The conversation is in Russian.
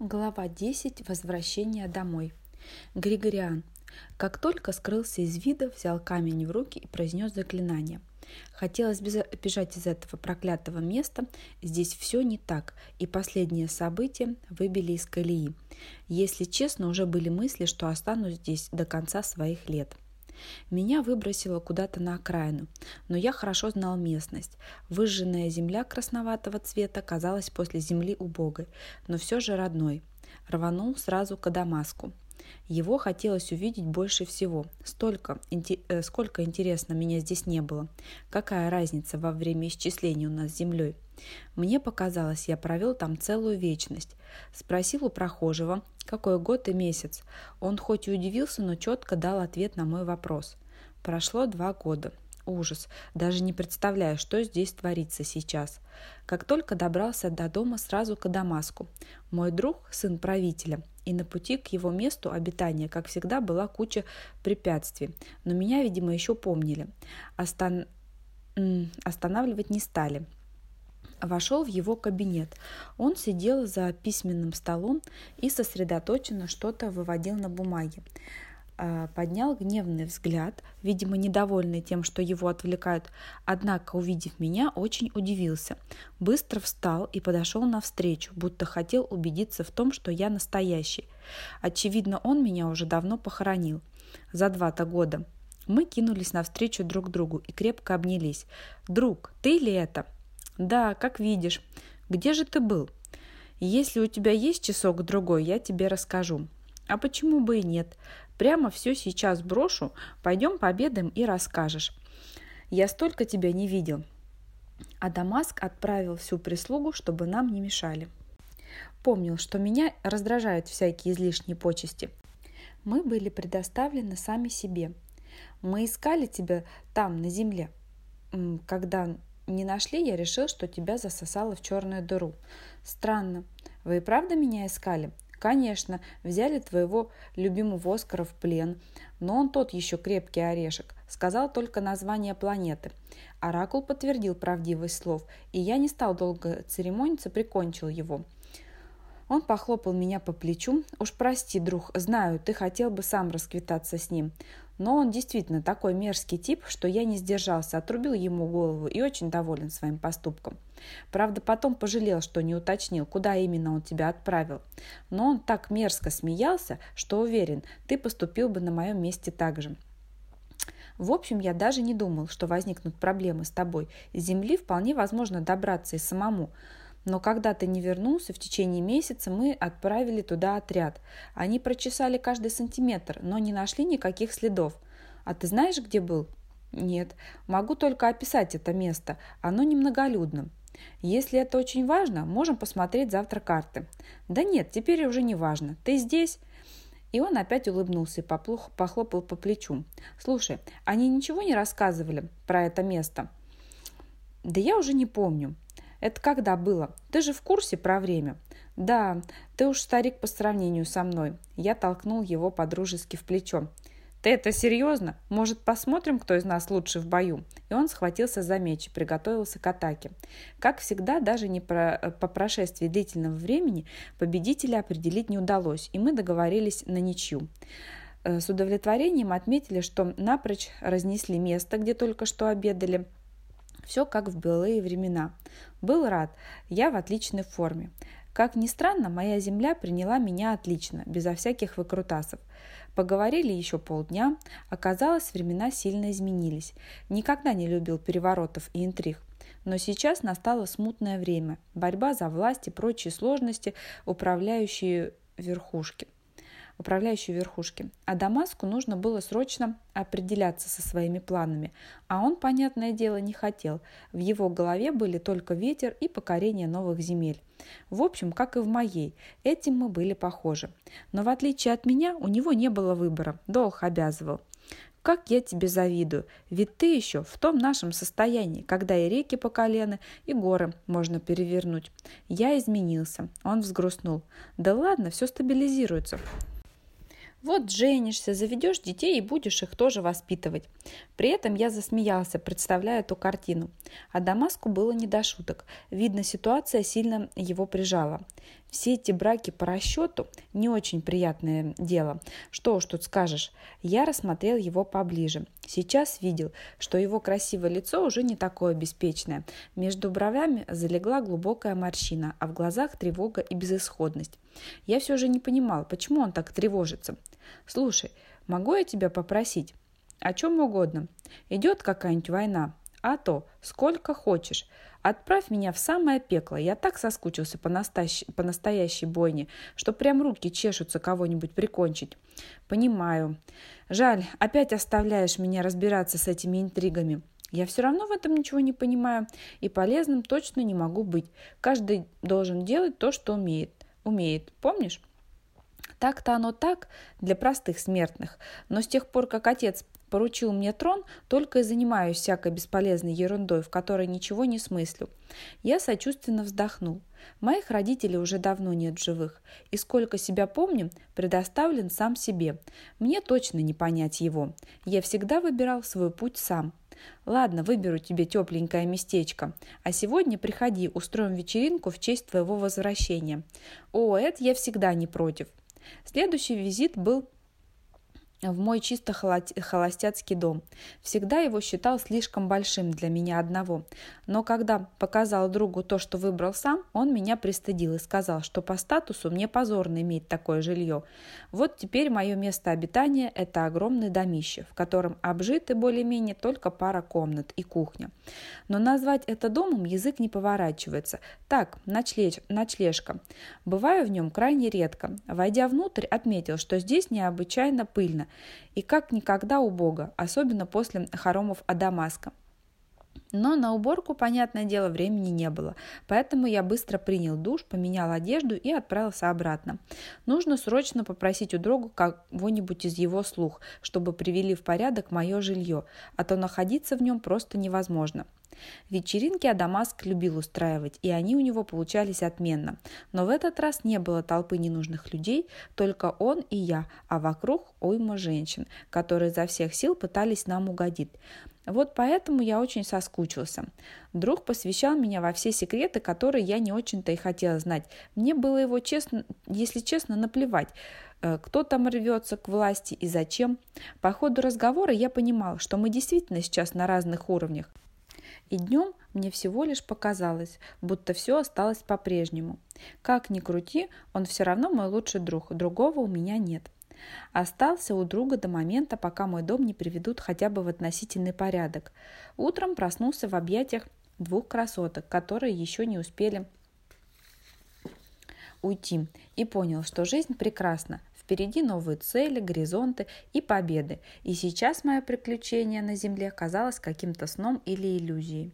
Глава 10. Возвращение домой. Григориан. Как только скрылся из вида, взял камень в руки и произнес заклинание. Хотелось бежать из этого проклятого места, здесь все не так, и последние события выбили из колеи. Если честно, уже были мысли, что останусь здесь до конца своих лет. Меня выбросило куда-то на окраину, но я хорошо знал местность. Выжженная земля красноватого цвета казалась после земли убогой, но все же родной. Рванул сразу к Дамаску. Его хотелось увидеть больше всего. Столько, э, сколько интересно меня здесь не было. Какая разница во время исчисления у нас с землей? Мне показалось, я провел там целую вечность. Спросил у прохожего, какой год и месяц. Он хоть и удивился, но четко дал ответ на мой вопрос. Прошло два года. Ужас. Даже не представляю, что здесь творится сейчас. Как только добрался до дома, сразу к Дамаску. Мой друг, сын правителя, и на пути к его месту обитания, как всегда, была куча препятствий. Но меня, видимо, еще помнили. Остан... Останавливать не стали. Вошел в его кабинет. Он сидел за письменным столом и сосредоточенно что-то выводил на бумаге. А, поднял гневный взгляд, видимо, недовольный тем, что его отвлекают, однако, увидев меня, очень удивился. Быстро встал и подошел навстречу, будто хотел убедиться в том, что я настоящий. Очевидно, он меня уже давно похоронил. За два-то года. Мы кинулись навстречу друг другу и крепко обнялись. «Друг, ты ли это?» «Да, как видишь. Где же ты был?» «Если у тебя есть часок-другой, я тебе расскажу». «А почему бы и нет? Прямо все сейчас брошу, пойдем пообедаем и расскажешь. Я столько тебя не видел». А Дамаск отправил всю прислугу, чтобы нам не мешали. Помнил, что меня раздражают всякие излишние почести. Мы были предоставлены сами себе. Мы искали тебя там, на земле, когда не нашли, я решил, что тебя засосало в черную дыру. Странно. Вы и правда меня искали? Конечно, взяли твоего любимого Оскара в плен, но он тот еще крепкий орешек. Сказал только название планеты. Оракул подтвердил правдивость слов, и я не стал долго церемониться, прикончил его. Он похлопал меня по плечу. «Уж прости, друг, знаю, ты хотел бы сам расквитаться с ним. Но он действительно такой мерзкий тип, что я не сдержался, отрубил ему голову и очень доволен своим поступком. Правда, потом пожалел, что не уточнил, куда именно он тебя отправил. Но он так мерзко смеялся, что уверен, ты поступил бы на моем месте так же. В общем, я даже не думал, что возникнут проблемы с тобой. С земли вполне возможно добраться и самому. Но когда ты не вернулся, в течение месяца мы отправили туда отряд. Они прочесали каждый сантиметр, но не нашли никаких следов. А ты знаешь, где был? Нет, могу только описать это место. Оно немноголюдно. Если это очень важно, можем посмотреть завтра карты. Да нет, теперь уже не важно. Ты здесь? И он опять улыбнулся и похлопал по плечу. «Слушай, они ничего не рассказывали про это место?» «Да я уже не помню. Это когда было? Ты же в курсе про время? Да, ты уж старик по сравнению со мной. Я толкнул его подружески в плечо. Ты это серьезно? Может, посмотрим, кто из нас лучше в бою? И он схватился за меч и приготовился к атаке. Как всегда, даже не про, э, по прошествии длительного времени победителя определить не удалось, и мы договорились на ничью. Э, с удовлетворением отметили, что напрочь разнесли место, где только что обедали, все как в былые времена. Был рад, я в отличной форме. Как ни странно, моя земля приняла меня отлично, безо всяких выкрутасов. Поговорили еще полдня. Оказалось, времена сильно изменились. Никогда не любил переворотов и интриг. Но сейчас настало смутное время. Борьба за власть и прочие сложности, управляющие верхушки управляющей верхушки. А Дамаску нужно было срочно определяться со своими планами, а он, понятное дело, не хотел. В его голове были только ветер и покорение новых земель. В общем, как и в моей, этим мы были похожи. Но в отличие от меня, у него не было выбора, долг обязывал. Как я тебе завидую, ведь ты еще в том нашем состоянии, когда и реки по колено, и горы можно перевернуть. Я изменился. Он взгрустнул. Да ладно, все стабилизируется. Вот женишься, заведешь детей и будешь их тоже воспитывать. При этом я засмеялся, представляя эту картину. А Дамаску было не до шуток. Видно, ситуация сильно его прижала. Все эти браки по расчету – не очень приятное дело. Что уж тут скажешь. Я рассмотрел его поближе. Сейчас видел, что его красивое лицо уже не такое беспечное. Между бровями залегла глубокая морщина, а в глазах тревога и безысходность. Я все же не понимал, почему он так тревожится. «Слушай, могу я тебя попросить?» «О чем угодно. Идет какая-нибудь война. А то, сколько хочешь. Отправь меня в самое пекло. Я так соскучился по, настоящей, по настоящей бойне, что прям руки чешутся кого-нибудь прикончить. Понимаю. Жаль, опять оставляешь меня разбираться с этими интригами. Я все равно в этом ничего не понимаю и полезным точно не могу быть. Каждый должен делать то, что умеет. Умеет, помнишь? Так-то оно так для простых смертных, но с тех пор, как отец поручил мне трон, только и занимаюсь всякой бесполезной ерундой, в которой ничего не смыслю. Я сочувственно вздохнул. Моих родителей уже давно нет живых, и сколько себя помню, предоставлен сам себе. Мне точно не понять его. Я всегда выбирал свой путь сам. Ладно, выберу тебе тепленькое местечко. А сегодня приходи, устроим вечеринку в честь твоего возвращения. О, это я всегда не против. Следующий визит был в мой чисто холостяцкий дом. Всегда его считал слишком большим для меня одного. Но когда показал другу то, что выбрал сам, он меня пристыдил и сказал, что по статусу мне позорно иметь такое жилье. Вот теперь мое место обитания – это огромный домище, в котором обжиты более-менее только пара комнат и кухня. Но назвать это домом язык не поворачивается. Так, ночлеж, ночлежка. Бываю в нем крайне редко. Войдя внутрь, отметил, что здесь необычайно пыльно и как никогда убого, особенно после хоромов Адамаска. Но на уборку, понятное дело, времени не было, поэтому я быстро принял душ, поменял одежду и отправился обратно. Нужно срочно попросить у друга кого-нибудь из его слух, чтобы привели в порядок мое жилье, а то находиться в нем просто невозможно. Вечеринки Адамаск любил устраивать, и они у него получались отменно. Но в этот раз не было толпы ненужных людей, только он и я, а вокруг уйма женщин, которые изо всех сил пытались нам угодить. Вот поэтому я очень соскучился. Друг посвящал меня во все секреты, которые я не очень-то и хотела знать. Мне было его, честно, если честно, наплевать э, кто там рвется к власти и зачем. По ходу разговора я понимал, что мы действительно сейчас на разных уровнях. И днем мне всего лишь показалось, будто все осталось по-прежнему. Как ни крути, он все равно мой лучший друг, другого у меня нет. Остался у друга до момента, пока мой дом не приведут хотя бы в относительный порядок. Утром проснулся в объятиях двух красоток, которые еще не успели уйти, и понял, что жизнь прекрасна, Впереди новые цели, горизонты и победы. И сейчас мое приключение на Земле казалось каким-то сном или иллюзией.